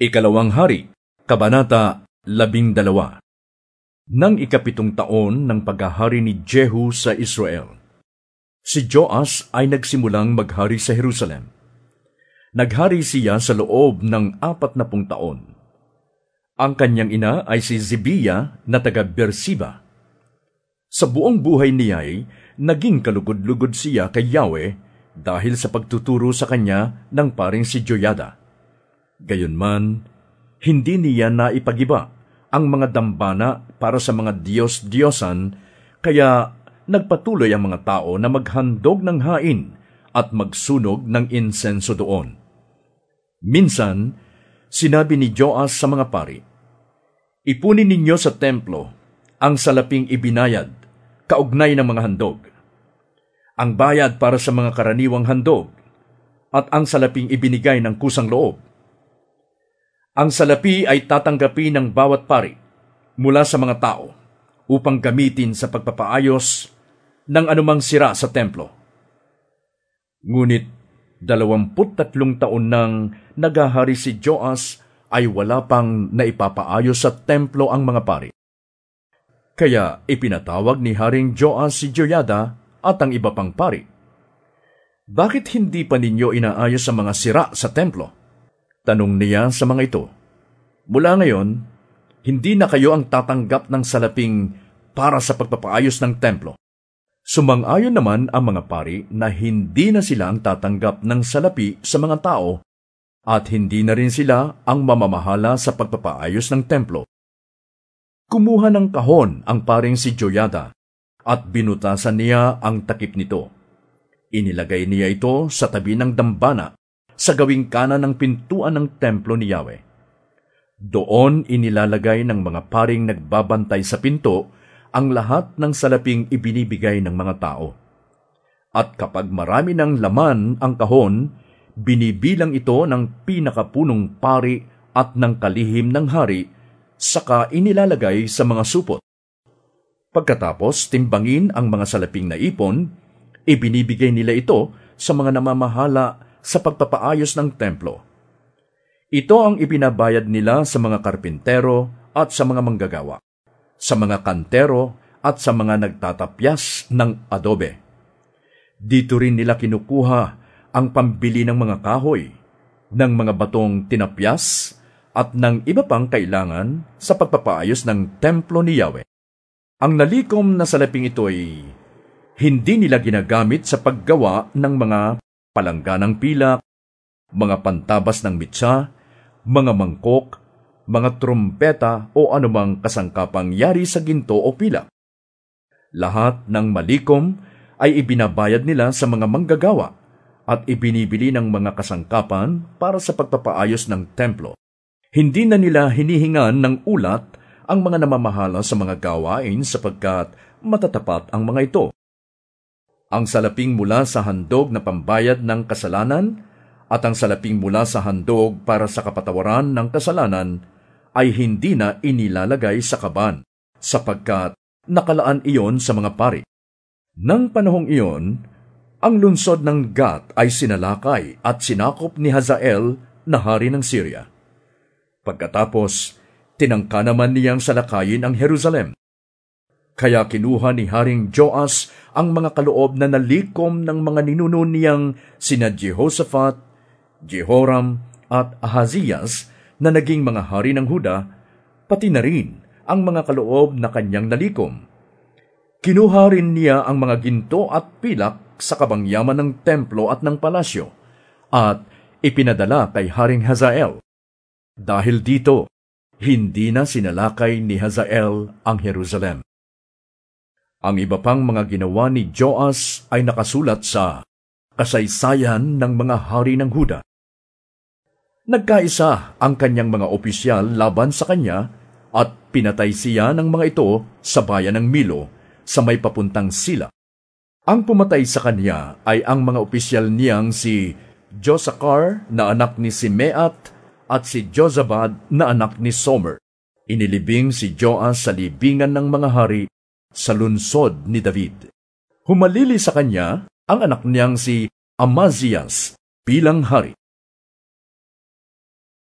Ikalawang Hari, Kabanata labing dalawa Nang ikapitong taon ng paghahari ni Jehu sa Israel, si Joas ay nagsimulang maghari sa Jerusalem. Naghari siya sa loob ng apat na pung taon. Ang kanyang ina ay si Zibiya na taga Bersiba. Sa buong buhay niya ay naging kalugod-lugod siya kay Yahweh dahil sa pagtuturo sa kanya ng paring si Joyada Gayunman, hindi niya naipagiba ang mga dambana para sa mga Diyos-Diyosan, kaya nagpatuloy ang mga tao na maghandog ng hain at magsunog ng insenso doon. Minsan, sinabi ni Joas sa mga pari, Ipunin ninyo sa templo ang salaping ibinayad, kaugnay ng mga handog. Ang bayad para sa mga karaniwang handog, at ang salaping ibinigay ng kusang loob ang salapi ay tatanggapin ng bawat pari mula sa mga tao upang gamitin sa pagpapaayos ng anumang sira sa templo. Ngunit dalawamput tatlong taon nang nagahari si Joas ay wala pang naipapaayos sa templo ang mga pari. Kaya ipinatawag ni Haring Joas si Joyada at ang iba pang pari. Bakit hindi pa ninyo inaayos ang mga sira sa templo? Tanong niya sa mga ito. Mula ngayon, hindi na kayo ang tatanggap ng salaping para sa pagpapaayos ng templo. Sumang-ayon naman ang mga pari na hindi na sila ang tatanggap ng salapi sa mga tao at hindi na rin sila ang mamamahala sa pagpapaayos ng templo. Kumuha ng kahon ang paring si Joyada at binutasan niya ang takip nito. Inilagay niya ito sa tabi ng dambana sa gawing kanan ng pintuan ng templo ni Yahweh. Doon inilalagay ng mga paring nagbabantay sa pinto ang lahat ng salaping ibinibigay ng mga tao. At kapag marami ng laman ang kahon, binibilang ito ng pinakapunong pari at ng kalihim ng hari, saka inilalagay sa mga supot. Pagkatapos timbangin ang mga salaping na ipon, ibinibigay nila ito sa mga namamahala sa pagpapaayos ng templo. Ito ang ipinabayad nila sa mga karpintero at sa mga manggagawa, sa mga kantero at sa mga nagtatapyas ng adobe. Dito rin nila kinukuha ang pambili ng mga kahoy, ng mga batong tinapyas, at ng iba pang kailangan sa pagpapaayos ng templo ni Yahweh. Ang nalikom na salaping ito ay hindi nila ginagamit sa paggawa ng mga palangganang pilak, mga pantabas ng mitsa, mga mangkok, mga trumpeta o anumang kasangkapang yari sa ginto o pilak. Lahat ng malikom ay ibinabayad nila sa mga manggagawa at ibinibili ng mga kasangkapan para sa pagpapaayos ng templo. Hindi na nila hinihingan ng ulat ang mga namamahala sa mga gawain sapagkat matatapat ang mga ito ang salaping mula sa handog na pambayad ng kasalanan at ang salaping mula sa handog para sa kapatawaran ng kasalanan ay hindi na inilalagay sa kaban, sapagkat nakalaan iyon sa mga pari. Nang panahong iyon, ang lungsod ng Gat ay sinalakay at sinakop ni Hazael na hari ng Syria. Pagkatapos, tinangka naman niyang salakayin ang Jerusalem. Kaya kinuha ni Haring Joas ang mga kaloob na nalikom ng mga ninuno niyang sina Jehoshaphat, Jehoram at Ahazias na naging mga hari ng Huda, pati na rin ang mga kaloob na kanyang nalikom. Kinuha rin niya ang mga ginto at pilak sa kabangyaman ng templo at ng palasyo, at ipinadala kay Haring Hazael. Dahil dito, hindi na sinalakay ni Hazael ang Jerusalem. Ang iba pang mga ginawa ni Joas ay nakasulat sa kasaysayan ng mga hari ng Huda. Nagkaisa ang kanyang mga opisyal laban sa kanya at pinatay siya ng mga ito sa bayan ng Milo sa may papuntang sila. Ang pumatay sa kanya ay ang mga opisyal niyang si Josakar na anak ni Simeat at si Jozabad na anak ni Somer. Inilibing si Joas sa libingan ng mga hari sa lunsod ni David. Humalili sa kanya ang anak niyang si Amazias bilang hari.